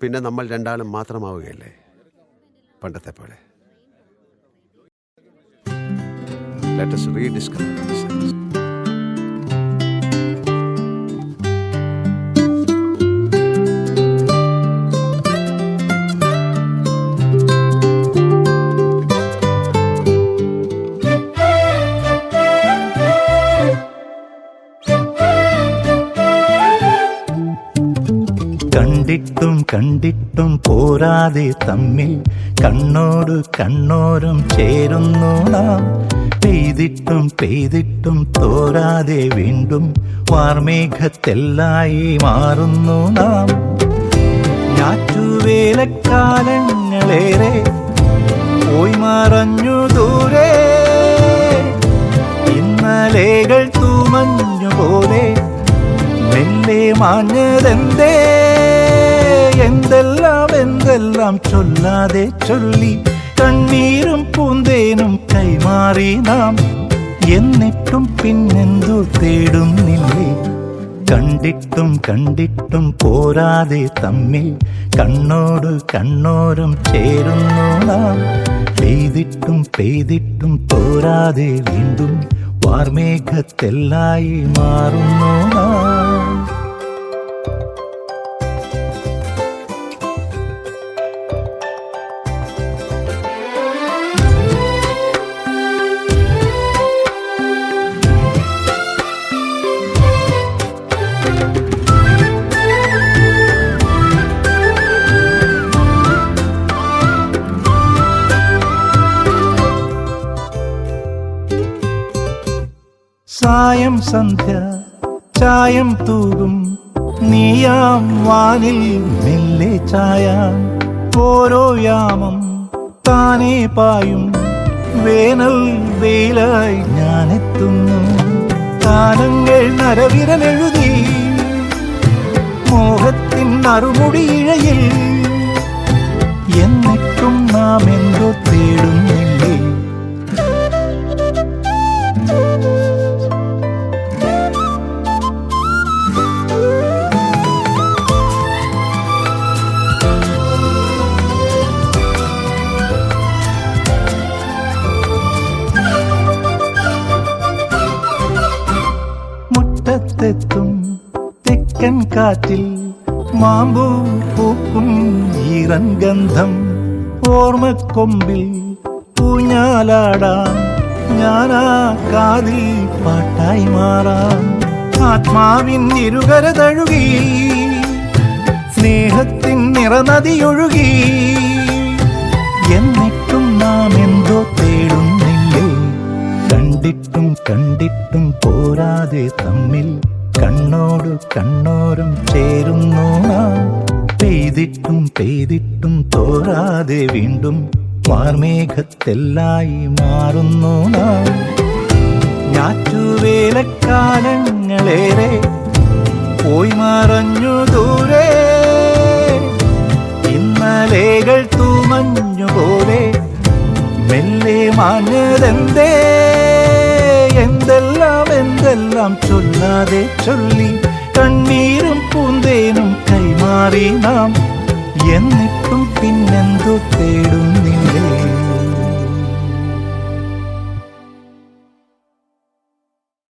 പിന്നെ നമ്മൾ രണ്ടാളും മാത്രമാവുകയല്ലേ? പണ്ടത്തെ പോലെ ലെറ്റ് us കണ്ടിട്ടും കണ്ടിട്ടും പോരാതെ തമ്മിൽ കണ്ണോട് കണ്ണോരം ചേരുന്നു നാം. പെയ്തിട്ടും പെയ്തിട്ടും തോരാതെ വീണ്ടും വാർമേഘത്തെല്ലായി മാറുന്നു നാം. ഞാറ്റുവേലക്കാലങ്ങളേറെ പോയി മറഞ്ഞു ദൂരെ. ഇന്നലേകൾ തൂമഞ്ഞു പോലെ മെല്ലെ മാഞ്ഞതെന്തേ? എന്തെല്ലാം എന്തെല്ലാം ചൊല്ലാതെ ചൊല്ലി കണ്ണീരും പൂന്തേനും കൈമാറി നാം. എന്നിട്ടും പിന്നെന്തു തേടുന്നില്ലേ? കണ്ടിട്ടും കണ്ടിട്ടും പോരാതെ തമ്മിൽ കണ്ണോട് കണ്ണോരം ചേരുന്നു നാം. പെയ്തിട്ടും പെയ്തിട്ടും തോരാതെ വീണ്ടും വാർമേഘത്തെല്ലായി മാറുന്നു നാം. സായം സന്ധ്യ ചായം തൂകും. നീയാം വാനിൽ മെല്ലെ ചായ. ഓരോ യാമം താനേ പായും. വേനൽ വെയിലായി ഞാനെത്തുന്നു. കാലങ്ങൾ നരവിരലെഴുതി മോഹത്തിൻ അറുമുടിയിഴയിൽ എന്നിട്ടും നാം എന്തോ തേടുന്നില്ലേ മുറ്റത്തെത്തും തെക്കൻ കാറ്റിൽ മാമ്പൂ പൂക്കും ഈറൻ ഗന്ധം ഓർമ്മക്കൊമ്പിൽ പൂഞ്ഞാലാടാം ഞാനാ കാതിൽ പാട്ടായി മാറാം. ആത്മാവിൻ ഇരുകര തഴുകി സ്നേഹത്തിൻ നിറനദിയൊഴുകി തമ്മിൽ കണ്ണോട് കണ്ണോരം ചേരുന്നു നാം. പെയ്തിട്ടും പെയ്തിട്ടും തോരാതെ വീണ്ടും മാർമേഘത്തെല്ലായി മാറുന്നു നാം. ഞാറ്റുവേലക്കാലങ്ങളേറെ പോയി മറഞ്ഞു ദൂരെ. ഇന്നലേകൾ തൂമഞ്ഞു പോലെ മെല്ലെ മാഞ്ഞതെന്തേ? എന്തെല്ലാം ചൊല്ലാതെ ചൊല്ലി കണ്ണീരും പൂന്തേനും കൈമാറി നാം എന്നിട്ടും പിന്നെന്തു തേടുന്നില്ലേ